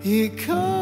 He comes.